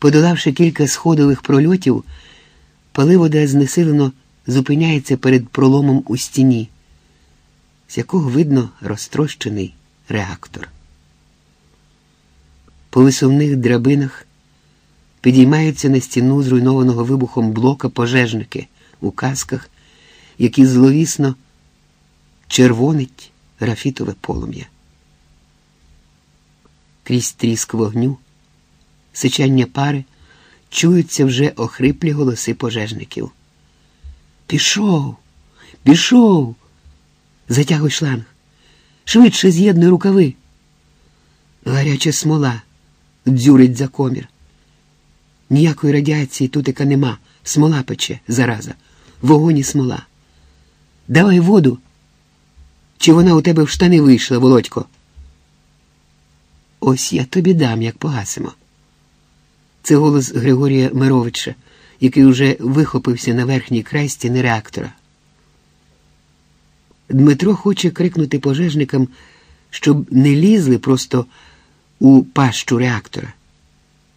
Подолавши кілька сходових прольотів, паливода знесилено зупиняється перед проломом у стіні, з якого видно розтрощений реактор. По висувних драбинах підіймаються на стіну зруйнованого вибухом блока пожежники у касках, які зловісно червонить графітове полум'я. Крізь тріск вогню, сичання пари, чуються вже охриплі голоси пожежників. Пішов, пішов. Затягуй шланг. Швидше з'єднуй рукави. Гаряча смола дзюрить за комір. Ніякої радіації тутика нема. Смола пече, зараза, вогонь і смола. Давай воду. Чи вона у тебе в штани вийшла, Володько? Ось я тобі дам, як погасимо. Це голос Григорія Мировича, який уже вихопився на верхній край стіни реактора. Дмитро хоче крикнути пожежникам, щоб не лізли просто у пащу реактора,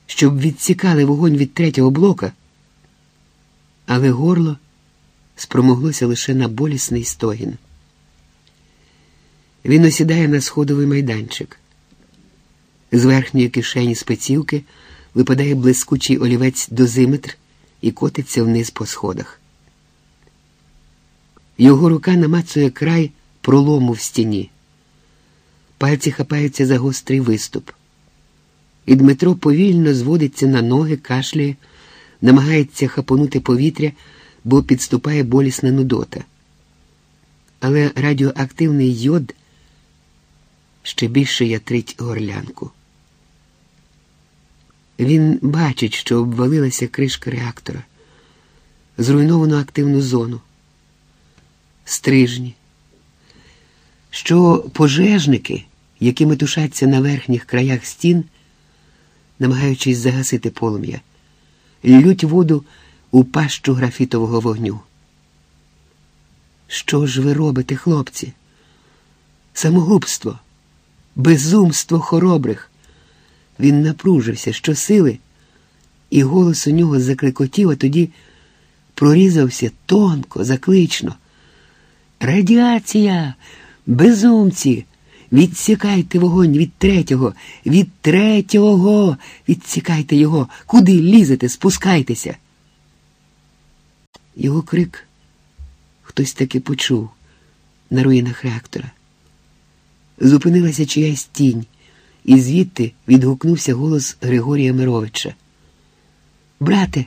щоб відсікали вогонь від третього блока, але горло спромоглося лише на болісний стогін. Він осідає на сходовий майданчик. З верхньої кишені спецівки випадає блискучий олівець дозиметр і котиться вниз по сходах. Його рука намацує край пролому в стіні. Пальці хапаються за гострий виступ. І Дмитро повільно зводиться на ноги, кашляє, намагається хапонути повітря, бо підступає болісна нудота. Але радіоактивний йод ще більше ятрить горлянку. Він бачить, що обвалилася кришка реактора, зруйновану активну зону, стрижні, що пожежники, які метушаться на верхніх краях стін, намагаючись загасити полум'я, лють воду у пащу графітового вогню. Що ж ви робите, хлопці? Самогубство, безумство хоробрих. Він напружився щосили, і голос у нього закликотів, а тоді прорізався тонко, заклично. Радіація, безумці, відсікайте вогонь від третього, від третього, відсікайте його, куди лізете, спускайтеся. Його крик хтось таки почув на руїнах реактора. Зупинилася чиясь тінь і звідти відгукнувся голос Григорія Мировича. Брате,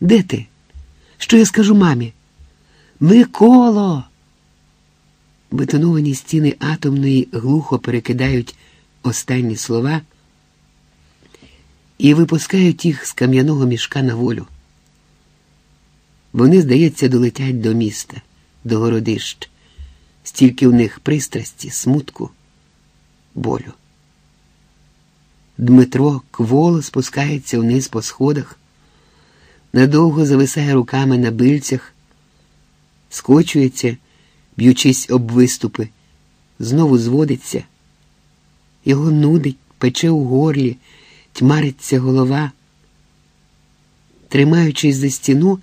де ти? Що я скажу мамі? Миколо. Бетоновані стіни атомної глухо перекидають останні слова і випускають їх з кам'яного мішка на волю. Вони, здається, долетять до міста, до городищ, стільки в них пристрасті, смутку, болю. Дмитро кволо спускається вниз по сходах, надовго зависає руками на бильцях, скочується, б'ючись об виступи, знову зводиться, його нудить, пече у горлі, тьмариться голова. Тримаючись за стіну,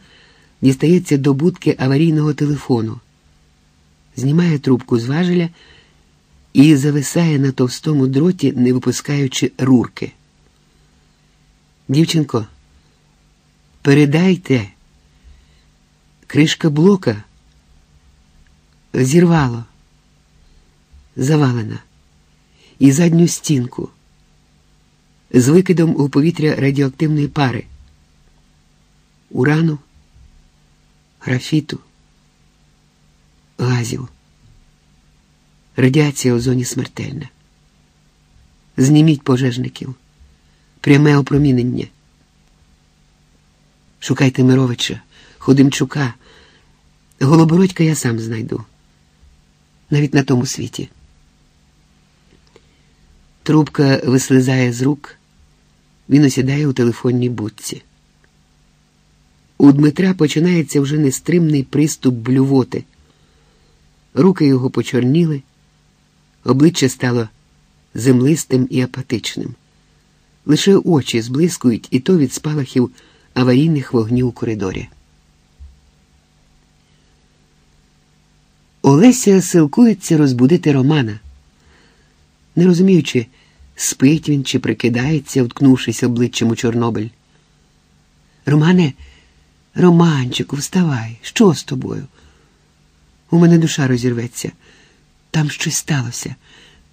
дістається до будки аварійного телефону, знімає трубку з важеля і зависає на товстому дроті, не випускаючи рурки. Дівчинко, передайте, кришка блока зірвало, завалена, і задню стінку. З викидом у повітря радіоактивної пари, урану, графіту, газів. Радіація у зоні смертельна. Зніміть пожежників, пряме опромінення. Шукайте Мировича, Ходимчука. Голобородька я сам знайду. Навіть на тому світі. Трубка вислизає з рук, він осідає у телефонній будці. У Дмитра починається вже нестримний приступ блювоти. Руки його почорніли обличчя стало землистим і апатичним. Лише очі зблискують і то від спалахів аварійних вогнів у коридорі. Олеся силкується розбудити Романа, не розуміючи, спить він чи прикидається, уткнувшись обличчям у Чорнобиль. Романе, Романчику, вставай, що з тобою? У мене душа розірветься. Там щось сталося.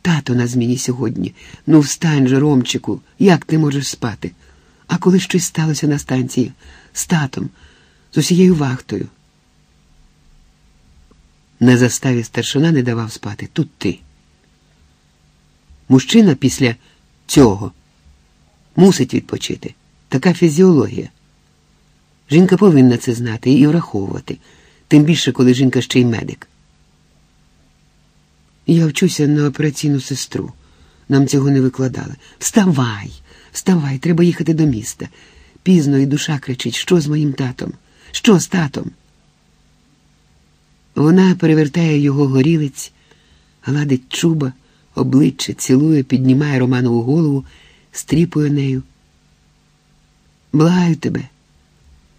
Тато на зміні сьогодні. Ну, встань же, Ромчику, як ти можеш спати? А коли щось сталося на станції з татом, з усією вахтою. На заставі старшина не давав спати. Тут ти. Мужчина після цього мусить відпочити. Така фізіологія. Жінка повинна це знати і враховувати, тим більше, коли жінка ще й медик. Я вчуся на операційну сестру. Нам цього не викладали. Вставай, вставай, треба їхати до міста. Пізно і душа кричить, що з моїм татом? Що з татом? Вона перевертає його горілиць, гладить чуба, обличчя, цілує, піднімає Романову голову, стріпує нею. Благаю тебе.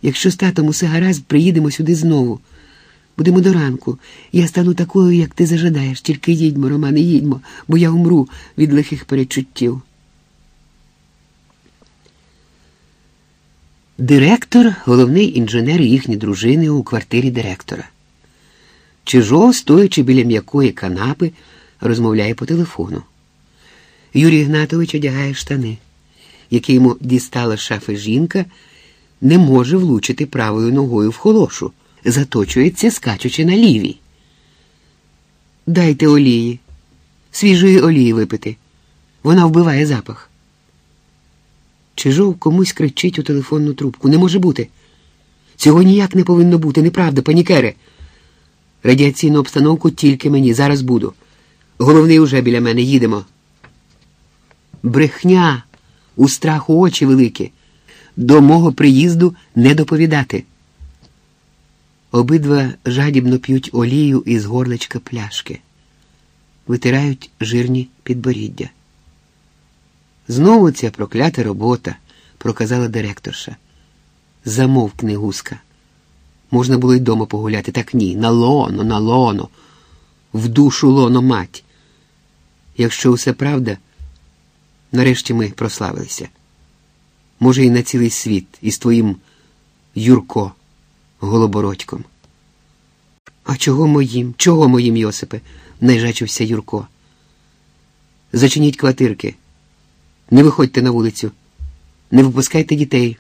Якщо з татом усе гаразд, приїдемо сюди знову. Будемо до ранку. Я стану такою, як ти зажадаєш. Тільки їдьмо, Романе, їдьмо, бо я умру від лихих перечуттів. Директор, головний інженер їхні дружини у квартирі директора. Чижо, стоячи біля м'якої канапи, розмовляє по телефону. Юрій Гнатович одягає штани, які йому дістала шафи жінка, не може влучити правою ногою в холошу, заточується, скачучи на лівій. Дайте олії, свіжої олії випити. Вона вбиває запах. Чижов комусь кричить у телефонну трубку. Не може бути. Цього ніяк не повинно бути, неправда, панікере. Радіаційну обстановку тільки мені. Зараз буду. Головний уже біля мене їдемо. Брехня, у страху очі великі. До мого приїзду не доповідати. Обидва жадібно п'ють олію із горлечка пляшки, витирають жирні підборіддя. Знову ця проклята робота, проказала директорша. Замовкни, гуска. Можна було й дома погуляти, так ні. На лоно, на лоно, в душу лоно мать. Якщо усе правда, нарешті ми прославилися. Може, і на цілий світ із твоїм Юрко голобородьком. А чого моїм? Чого моїм, Йосипе? найжачився Юрко. Зачиніть квартирки, не виходьте на вулицю, не випускайте дітей.